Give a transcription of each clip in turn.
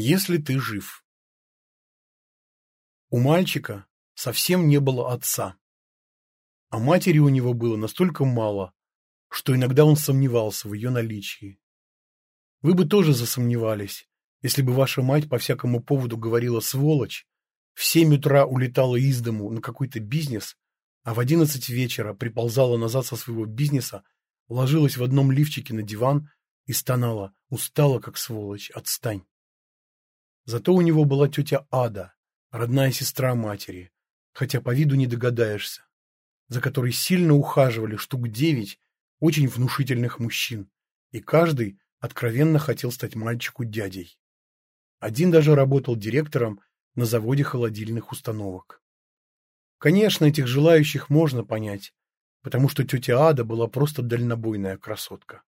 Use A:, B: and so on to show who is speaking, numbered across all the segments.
A: Если ты жив. У мальчика совсем не было отца. А матери у него было настолько мало, что иногда он сомневался в ее наличии. Вы бы тоже засомневались, если бы ваша мать по всякому поводу говорила «сволочь», в семь утра улетала из дому на какой-то бизнес, а в одиннадцать вечера приползала назад со своего бизнеса, ложилась в одном лифчике на диван и стонала, устала как сволочь, отстань. Зато у него была тетя Ада, родная сестра матери, хотя по виду не догадаешься, за которой сильно ухаживали штук девять очень внушительных мужчин, и каждый откровенно хотел стать мальчику дядей. Один даже работал директором на заводе холодильных установок. Конечно, этих желающих можно понять, потому что тетя Ада была просто дальнобойная красотка.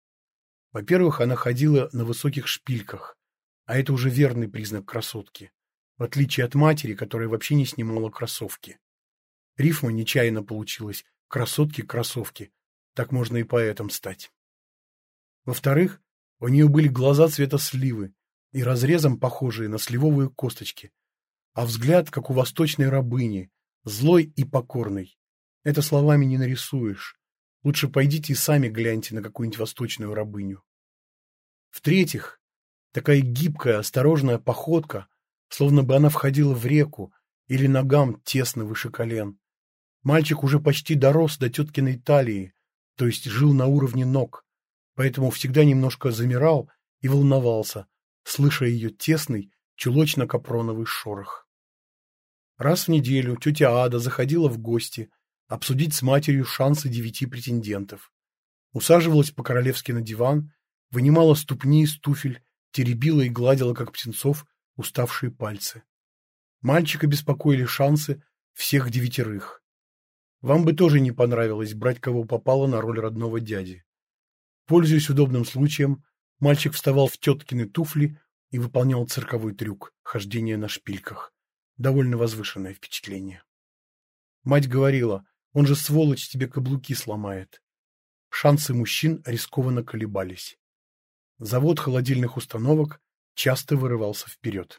A: Во-первых, она ходила на высоких шпильках, а это уже верный признак красотки, в отличие от матери, которая вообще не снимала кроссовки. Рифма нечаянно получилась «красотки-кроссовки», так можно и поэтом стать. Во-вторых, у нее были глаза цвета сливы и разрезом похожие на сливовые косточки, а взгляд, как у восточной рабыни, злой и покорный. Это словами не нарисуешь. Лучше пойдите и сами гляньте на какую-нибудь восточную рабыню. В-третьих, такая гибкая, осторожная походка, словно бы она входила в реку или ногам тесно выше колен. Мальчик уже почти дорос до теткиной талии, то есть жил на уровне ног, поэтому всегда немножко замирал и волновался, слыша ее тесный, чулочно-капроновый шорох. Раз в неделю тетя Ада заходила в гости обсудить с матерью шансы девяти претендентов. Усаживалась по-королевски на диван, вынимала ступни из туфель, теребила и гладила, как птенцов, уставшие пальцы. Мальчика беспокоили шансы всех девятерых. Вам бы тоже не понравилось брать кого попало на роль родного дяди. Пользуясь удобным случаем, мальчик вставал в теткины туфли и выполнял цирковой трюк – хождение на шпильках. Довольно возвышенное впечатление. Мать говорила, он же, сволочь, тебе каблуки сломает. Шансы мужчин рискованно колебались. Завод холодильных установок часто вырывался вперед.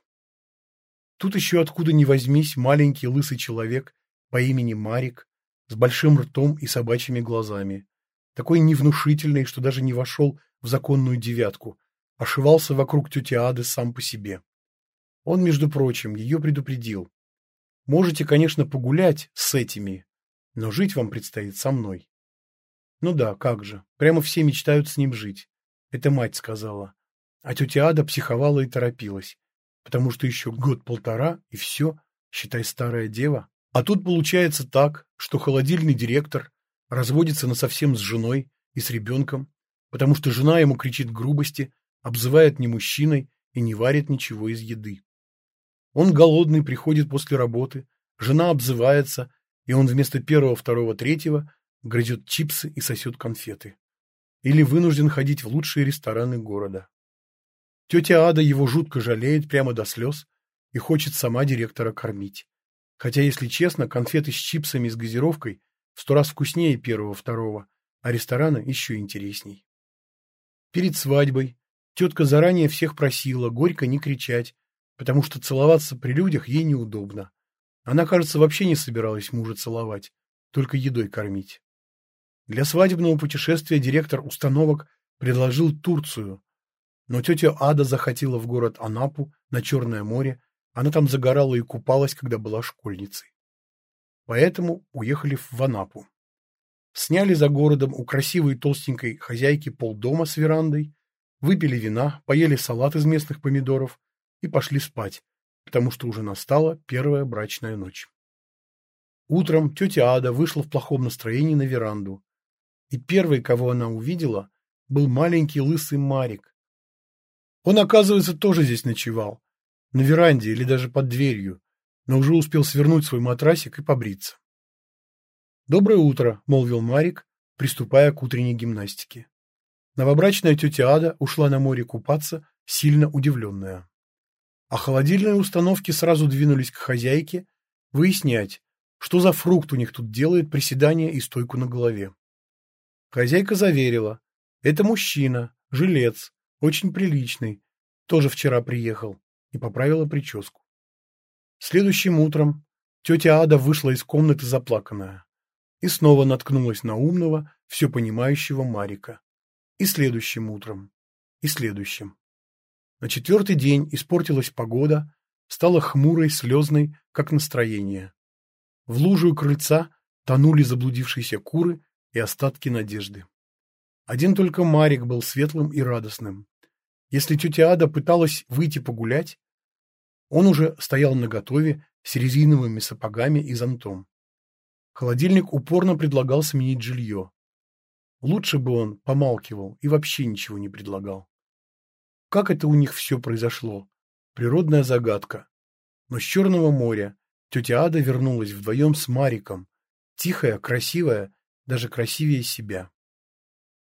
A: Тут еще откуда ни возьмись маленький лысый человек по имени Марик с большим ртом и собачьими глазами, такой невнушительный, что даже не вошел в законную девятку, ошивался вокруг тети Ады сам по себе. Он, между прочим, ее предупредил. Можете, конечно, погулять с этими, но жить вам предстоит со мной. Ну да, как же, прямо все мечтают с ним жить. Это мать сказала. А тетя Ада психовала и торопилась, потому что еще год-полтора, и все, считай, старая дева. А тут получается так, что холодильный директор разводится насовсем с женой и с ребенком, потому что жена ему кричит грубости, обзывает не мужчиной и не варит ничего из еды. Он голодный приходит после работы, жена обзывается, и он вместо первого, второго, третьего грызет чипсы и сосет конфеты. Или вынужден ходить в лучшие рестораны города. Тетя Ада его жутко жалеет прямо до слез и хочет сама директора кормить. Хотя, если честно, конфеты с чипсами и с газировкой в сто раз вкуснее первого-второго, а ресторана еще интересней. Перед свадьбой тетка заранее всех просила горько не кричать, потому что целоваться при людях ей неудобно. Она, кажется, вообще не собиралась мужа целовать, только едой кормить. Для свадебного путешествия директор установок предложил Турцию, но тетя Ада захотела в город Анапу на Черное море, она там загорала и купалась, когда была школьницей. Поэтому уехали в Анапу. Сняли за городом у красивой толстенькой хозяйки полдома с верандой, выпили вина, поели салат из местных помидоров и пошли спать, потому что уже настала первая брачная ночь. Утром тетя Ада вышла в плохом настроении на веранду, и первый, кого она увидела, был маленький лысый Марик. Он, оказывается, тоже здесь ночевал, на веранде или даже под дверью, но уже успел свернуть свой матрасик и побриться. «Доброе утро», — молвил Марик, приступая к утренней гимнастике. Новобрачная тетя Ада ушла на море купаться, сильно удивленная. А холодильные установки сразу двинулись к хозяйке выяснять, что за фрукт у них тут делает приседание и стойку на голове. Хозяйка заверила, это мужчина, жилец, очень приличный, тоже вчера приехал, и поправила прическу. Следующим утром тетя Ада вышла из комнаты заплаканная и снова наткнулась на умного, все понимающего Марика. И следующим утром, и следующим. На четвертый день испортилась погода, стала хмурой, слезной, как настроение. В лужу крыльца тонули заблудившиеся куры и остатки надежды. Один только Марик был светлым и радостным. Если тетя Ада пыталась выйти погулять, он уже стоял наготове с резиновыми сапогами и зонтом. Холодильник упорно предлагал сменить жилье. Лучше бы он помалкивал и вообще ничего не предлагал. Как это у них все произошло? Природная загадка. Но с Черного моря тетя Ада вернулась вдвоем с Мариком. Тихая, красивая, даже красивее себя.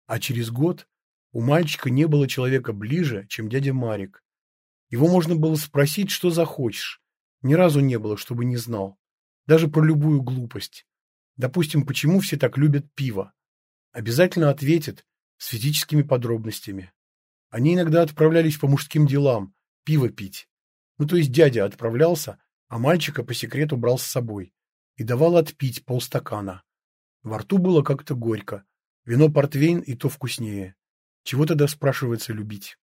A: А через год у мальчика не было человека ближе, чем дядя Марик. Его можно было спросить, что захочешь. Ни разу не было, чтобы не знал. Даже про любую глупость. Допустим, почему все так любят пиво. Обязательно ответит с физическими подробностями. Они иногда отправлялись по мужским делам, пиво пить. Ну, то есть дядя отправлялся, а мальчика по секрету брал с собой и давал отпить полстакана. Во рту было как-то горько. Вино портвейн и то вкуснее. Чего тогда, спрашивается, любить?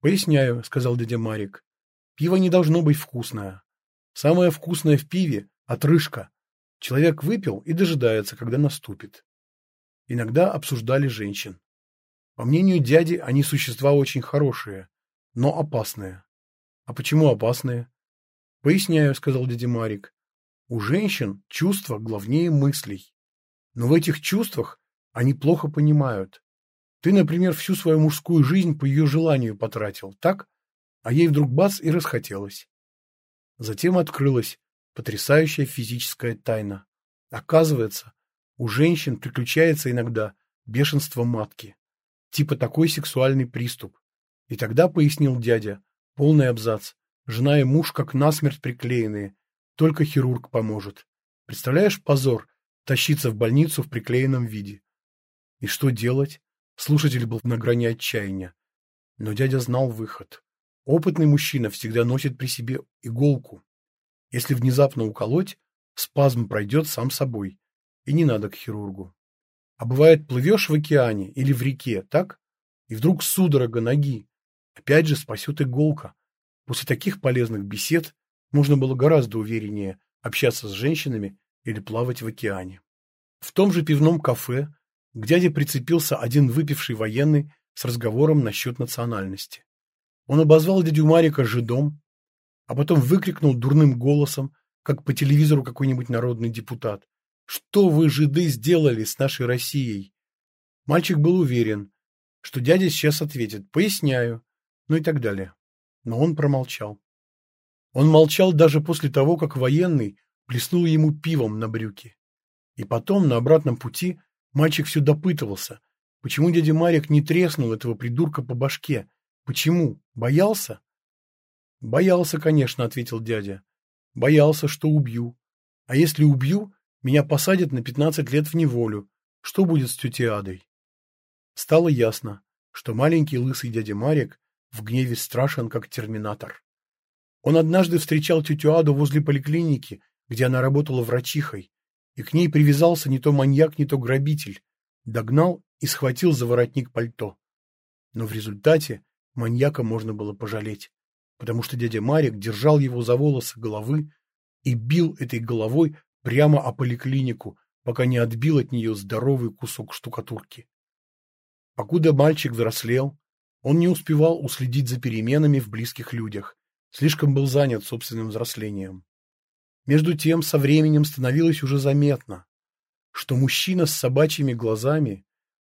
A: «Поясняю», — сказал дядя Марик. «Пиво не должно быть вкусное. Самое вкусное в пиве — отрыжка. Человек выпил и дожидается, когда наступит». Иногда обсуждали женщин. По мнению дяди, они существа очень хорошие, но опасные. А почему опасные? Поясняю, сказал дядя Марик. У женщин чувства главнее мыслей. Но в этих чувствах они плохо понимают. Ты, например, всю свою мужскую жизнь по ее желанию потратил, так? А ей вдруг бац и расхотелось. Затем открылась потрясающая физическая тайна. Оказывается, у женщин приключается иногда бешенство матки. Типа такой сексуальный приступ. И тогда, пояснил дядя, полный абзац. Жена и муж как насмерть приклеенные. Только хирург поможет. Представляешь позор? Тащиться в больницу в приклеенном виде. И что делать? Слушатель был на грани отчаяния. Но дядя знал выход. Опытный мужчина всегда носит при себе иголку. Если внезапно уколоть, спазм пройдет сам собой. И не надо к хирургу. А бывает, плывешь в океане или в реке, так? И вдруг судорога ноги. Опять же спасет иголка. После таких полезных бесед можно было гораздо увереннее общаться с женщинами или плавать в океане. В том же пивном кафе к дяде прицепился один выпивший военный с разговором насчет национальности. Он обозвал дядю Марика жидом, а потом выкрикнул дурным голосом, как по телевизору какой-нибудь народный депутат. Что вы, жиды, сделали с нашей Россией? Мальчик был уверен, что дядя сейчас ответит «поясняю», ну и так далее. Но он промолчал. Он молчал даже после того, как военный плеснул ему пивом на брюки. И потом, на обратном пути, мальчик все допытывался, почему дядя Марик не треснул этого придурка по башке. Почему? Боялся? Боялся, конечно, ответил дядя. Боялся, что убью. А если убью, меня посадят на пятнадцать лет в неволю. Что будет с тетей Адой? Стало ясно, что маленький лысый дядя Марик в гневе страшен, как терминатор. Он однажды встречал тетю Аду возле поликлиники, где она работала врачихой, и к ней привязался не то маньяк, не то грабитель, догнал и схватил за воротник пальто. Но в результате маньяка можно было пожалеть, потому что дядя Марик держал его за волосы головы и бил этой головой прямо о поликлинику, пока не отбил от нее здоровый кусок штукатурки. Покуда мальчик взрослел, он не успевал уследить за переменами в близких людях, слишком был занят собственным взрослением. Между тем, со временем становилось уже заметно, что мужчина с собачьими глазами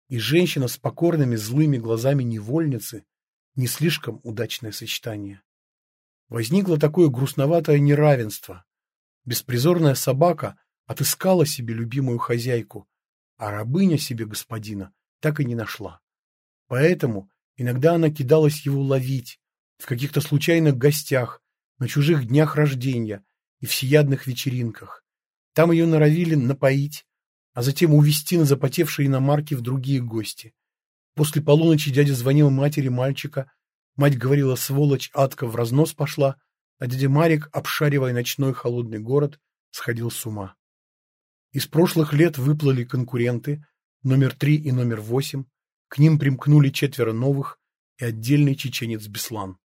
A: и женщина с покорными злыми глазами невольницы не слишком удачное сочетание. Возникло такое грустноватое неравенство, Беспризорная собака отыскала себе любимую хозяйку, а рабыня себе господина так и не нашла. Поэтому иногда она кидалась его ловить в каких-то случайных гостях, на чужих днях рождения и всеядных вечеринках. Там ее норовили напоить, а затем увезти на запотевшие иномарки в другие гости. После полуночи дядя звонил матери мальчика, Мать говорила, сволочь, адка в разнос пошла, а дядя Марик, обшаривая ночной холодный город, сходил с ума. Из прошлых лет выплыли конкуренты, номер три и номер восемь, к ним примкнули четверо новых и отдельный чеченец Беслан.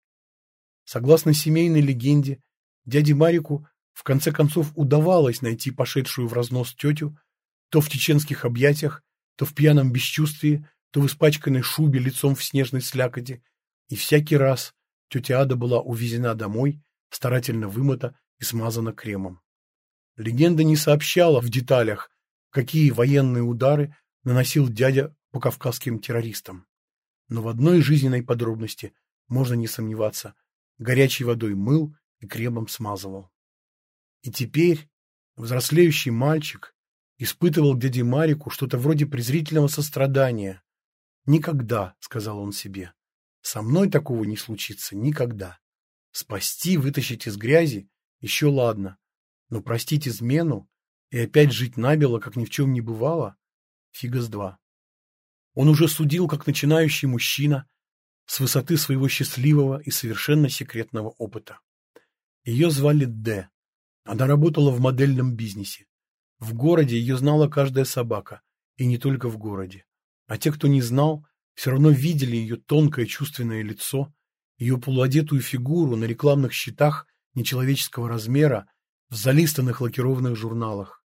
A: Согласно семейной легенде, дяде Марику в конце концов удавалось найти пошедшую в разнос тетю, то в чеченских объятиях, то в пьяном бесчувствии, то в испачканной шубе лицом в снежной слякоти, и всякий раз тетя Ада была увезена домой, старательно вымыта и смазана кремом. Легенда не сообщала в деталях, какие военные удары наносил дядя по кавказским террористам. Но в одной жизненной подробности можно не сомневаться. Горячей водой мыл и кремом смазывал. И теперь взрослеющий мальчик испытывал к дяде Марику что-то вроде презрительного сострадания. «Никогда», — сказал он себе, — «со мной такого не случится никогда. Спасти, вытащить из грязи — еще ладно, но простить измену и опять жить набело, как ни в чем не бывало, фига с два. Он уже судил, как начинающий мужчина, с высоты своего счастливого и совершенно секретного опыта. Ее звали Д. Она работала в модельном бизнесе. В городе ее знала каждая собака, и не только в городе. А те, кто не знал, все равно видели ее тонкое чувственное лицо, ее полуодетую фигуру на рекламных щитах нечеловеческого размера в залистанных лакированных журналах.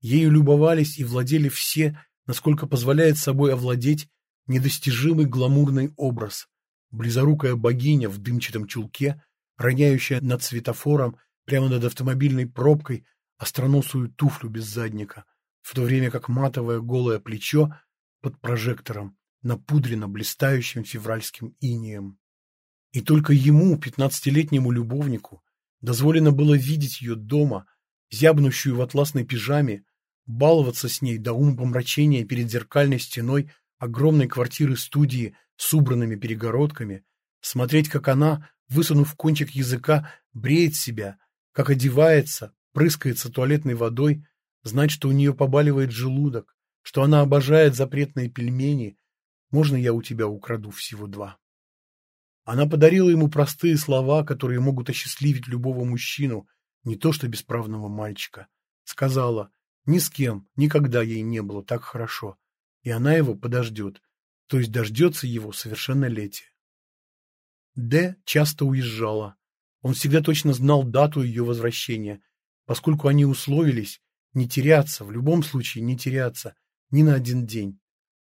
A: Ею любовались и владели все, насколько позволяет собой овладеть недостижимый гламурный образ. Близорукая богиня в дымчатом чулке, роняющая над светофором прямо над автомобильной пробкой остроносую туфлю без задника, в то время как матовое голое плечо под прожектором напудрено блистающим февральским инием. И только ему, пятнадцатилетнему любовнику, дозволено было видеть ее дома, зябнущую в атласной пижаме, баловаться с ней до умопомрачения перед зеркальной стеной огромной квартиры-студии с убранными перегородками, смотреть, как она, высунув кончик языка, бреет себя, как одевается, прыскается туалетной водой, знать, что у нее побаливает желудок, что она обожает запретные пельмени, можно я у тебя украду всего два? Она подарила ему простые слова, которые могут осчастливить любого мужчину, не то что бесправного мальчика. Сказала, ни с кем, никогда ей не было так хорошо, и она его подождет, то есть дождется его совершеннолетия. Д часто уезжала. Он всегда точно знал дату ее возвращения, поскольку они условились не теряться, в любом случае не теряться, ни на один день.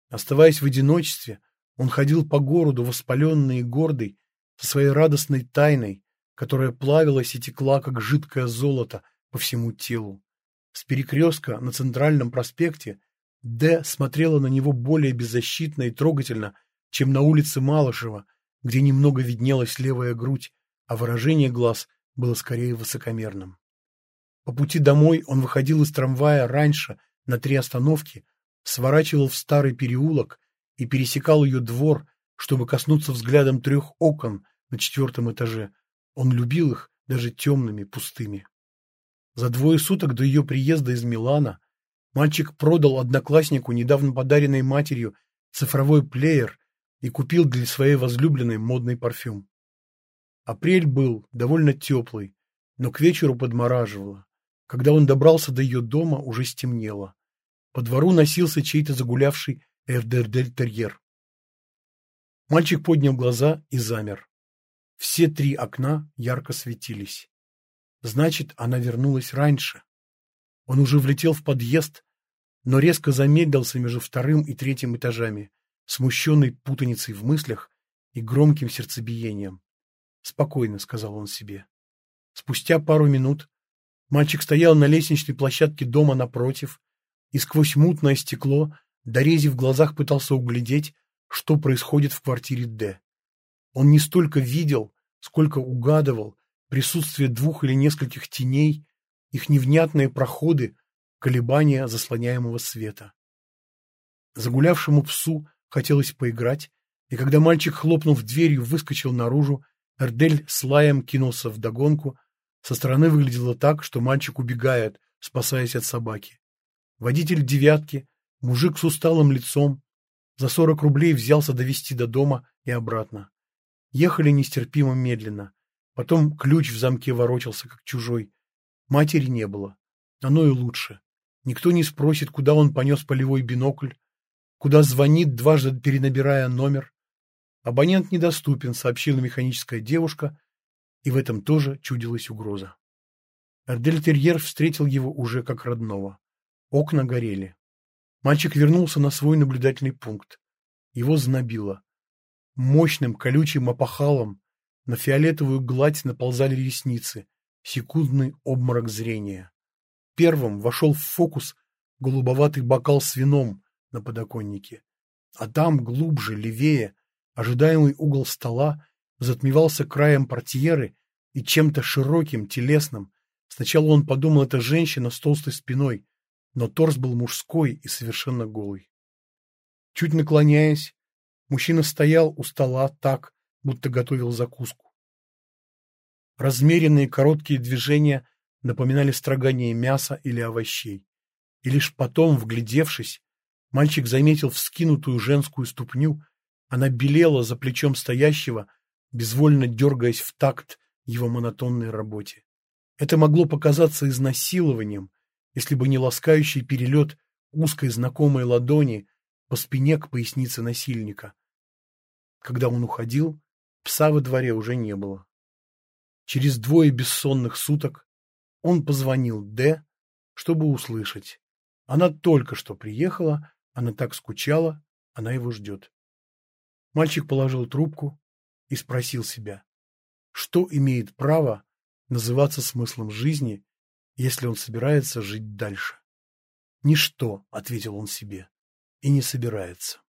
A: Оставаясь в одиночестве, он ходил по городу, воспаленный и гордый, со своей радостной тайной, которая плавилась и текла, как жидкое золото, по всему телу. С перекрестка на центральном проспекте Д смотрела на него более беззащитно и трогательно, чем на улице Малышева, где немного виднелась левая грудь, а выражение глаз было скорее высокомерным. По пути домой он выходил из трамвая раньше, на три остановки, сворачивал в старый переулок и пересекал ее двор, чтобы коснуться взглядом трех окон на четвертом этаже. Он любил их даже темными, пустыми. За двое суток до ее приезда из Милана мальчик продал однокласснику, недавно подаренной матерью, цифровой плеер и купил для своей возлюбленной модный парфюм. Апрель был довольно теплый, но к вечеру подмораживало. Когда он добрался до ее дома, уже стемнело. По двору носился чей-то загулявший эрдердель-терьер. Мальчик поднял глаза и замер. Все три окна ярко светились. Значит, она вернулась раньше. Он уже влетел в подъезд, но резко замедлился между вторым и третьим этажами, смущенный путаницей в мыслях и громким сердцебиением. «Спокойно», — сказал он себе. Спустя пару минут мальчик стоял на лестничной площадке дома напротив и сквозь мутное стекло Дорези в глазах пытался углядеть, что происходит в квартире Д. Он не столько видел, сколько угадывал присутствие двух или нескольких теней, их невнятные проходы, колебания заслоняемого света. Загулявшему псу хотелось поиграть, и когда мальчик, хлопнув дверью, выскочил наружу, Эрдель с лаем кинулся в догонку. Со стороны выглядело так, что мальчик убегает, спасаясь от собаки. Водитель «девятки» Мужик с усталым лицом за сорок рублей взялся довести до дома и обратно. Ехали нестерпимо медленно. Потом ключ в замке ворочался, как чужой. Матери не было. Оно и лучше. Никто не спросит, куда он понес полевой бинокль, куда звонит, дважды перенабирая номер. Абонент недоступен, сообщила механическая девушка, и в этом тоже чудилась угроза. Эрдель-терьер встретил его уже как родного. Окна горели. Мальчик вернулся на свой наблюдательный пункт. Его знобило. Мощным колючим опахалом на фиолетовую гладь наползали ресницы, секундный обморок зрения. Первым вошел в фокус голубоватый бокал с вином на подоконнике. А там, глубже, левее, ожидаемый угол стола затмевался краем портьеры и чем-то широким, телесным. Сначала он подумал, это женщина с толстой спиной, но торс был мужской и совершенно голый. Чуть наклоняясь, мужчина стоял у стола так, будто готовил закуску. Размеренные короткие движения напоминали строгание мяса или овощей. И лишь потом, вглядевшись, мальчик заметил вскинутую женскую ступню, она белела за плечом стоящего, безвольно дергаясь в такт его монотонной работе. Это могло показаться изнасилованием, если бы не ласкающий перелет узкой знакомой ладони по спине к пояснице насильника. Когда он уходил, пса во дворе уже не было. Через двое бессонных суток он позвонил Д, чтобы услышать. Она только что приехала, она так скучала, она его ждет. Мальчик положил трубку и спросил себя, что имеет право называться смыслом жизни, если он собирается жить дальше. «Ничто», — ответил он себе, — «и не собирается».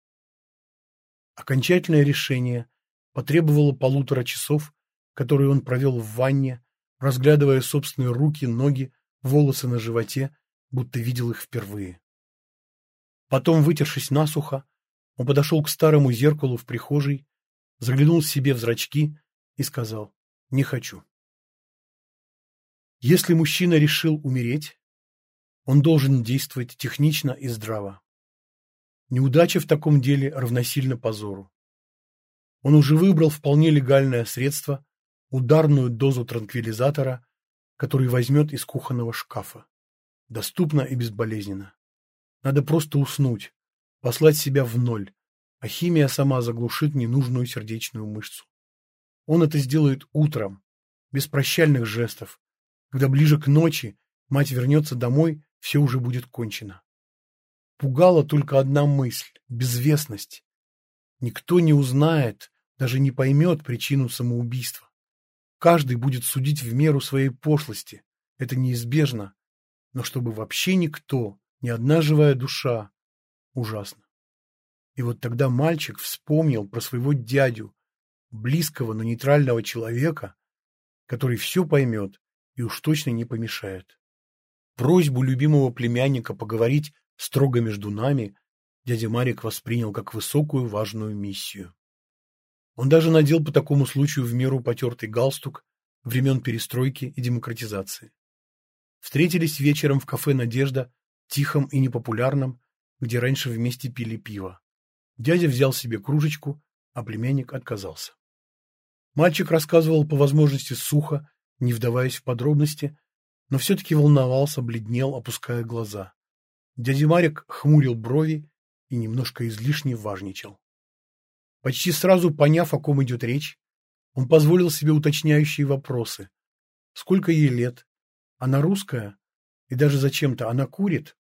A: Окончательное решение потребовало полутора часов, которые он провел в ванне, разглядывая собственные руки, ноги, волосы на животе, будто видел их впервые. Потом, вытершись насухо, он подошел к старому зеркалу в прихожей, заглянул себе в зрачки и сказал «Не хочу». Если мужчина решил умереть, он должен действовать технично и здраво. Неудача в таком деле равносильно позору. Он уже выбрал вполне легальное средство, ударную дозу транквилизатора, который возьмет из кухонного шкафа. Доступно и безболезненно. Надо просто уснуть, послать себя в ноль, а химия сама заглушит ненужную сердечную мышцу. Он это сделает утром, без прощальных жестов, когда ближе к ночи мать вернется домой, все уже будет кончено. Пугала только одна мысль – безвестность. Никто не узнает, даже не поймет причину самоубийства. Каждый будет судить в меру своей пошлости. Это неизбежно. Но чтобы вообще никто, ни одна живая душа, ужасно. И вот тогда мальчик вспомнил про своего дядю, близкого, но нейтрального человека, который все поймет и уж точно не помешает. Просьбу любимого племянника поговорить строго между нами дядя Марик воспринял как высокую важную миссию. Он даже надел по такому случаю в меру потертый галстук времен перестройки и демократизации. Встретились вечером в кафе «Надежда», тихом и непопулярном, где раньше вместе пили пиво. Дядя взял себе кружечку, а племянник отказался. Мальчик рассказывал по возможности сухо не вдаваясь в подробности, но все-таки волновался, бледнел, опуская глаза. Дядя Марик хмурил брови и немножко излишне важничал. Почти сразу поняв, о ком идет речь, он позволил себе уточняющие вопросы. Сколько ей лет? Она русская? И даже зачем-то она курит?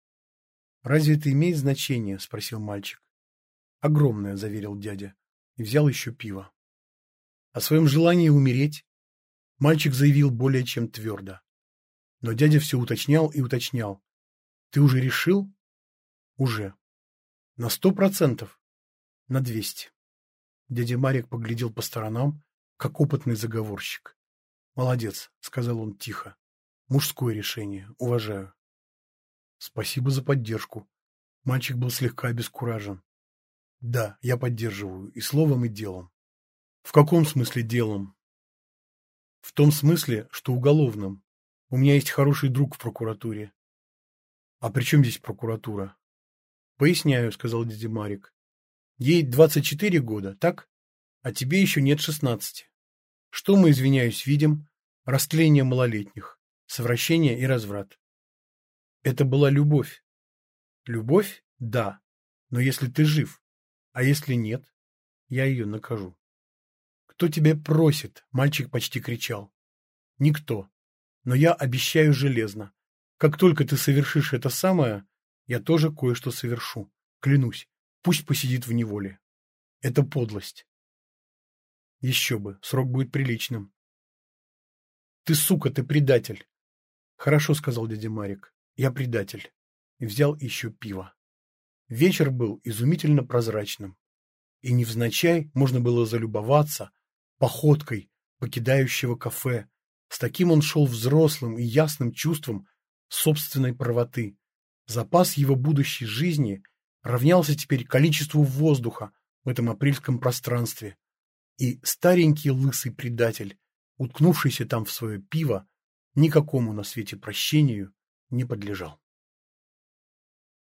A: «Разве это имеет значение?» – спросил мальчик. «Огромное», – заверил дядя, и взял еще пиво. О своем желании умереть Мальчик заявил более чем твердо. Но дядя все уточнял и уточнял. «Ты уже решил?» «Уже». «На сто процентов?» «На двести». Дядя Марик поглядел по сторонам, как опытный заговорщик. «Молодец», — сказал он тихо. «Мужское решение. Уважаю». «Спасибо за поддержку». Мальчик был слегка обескуражен. «Да, я поддерживаю. И словом, и делом». «В каком смысле делом?» В том смысле, что уголовном. У меня есть хороший друг в прокуратуре. А при чем здесь прокуратура? Поясняю, сказал дядя Марик. Ей 24 года, так? А тебе еще нет шестнадцати. Что мы, извиняюсь, видим? Растление малолетних, совращение и разврат. Это была любовь. Любовь? Да. Но если ты жив, а если нет, я ее накажу. Кто тебя просит? Мальчик почти кричал. Никто. Но я обещаю железно. Как только ты совершишь это самое, я тоже кое-что совершу. Клянусь, пусть посидит в неволе. Это подлость. Еще бы, срок будет приличным. Ты, сука, ты предатель. Хорошо, сказал дядя Марик. Я предатель. И взял еще пиво. Вечер был изумительно прозрачным. И невзначай можно было залюбоваться походкой покидающего кафе. С таким он шел взрослым и ясным чувством собственной правоты. Запас его будущей жизни равнялся теперь количеству воздуха в этом апрельском пространстве. И старенький лысый предатель, уткнувшийся там в свое пиво, никакому на свете прощению не подлежал.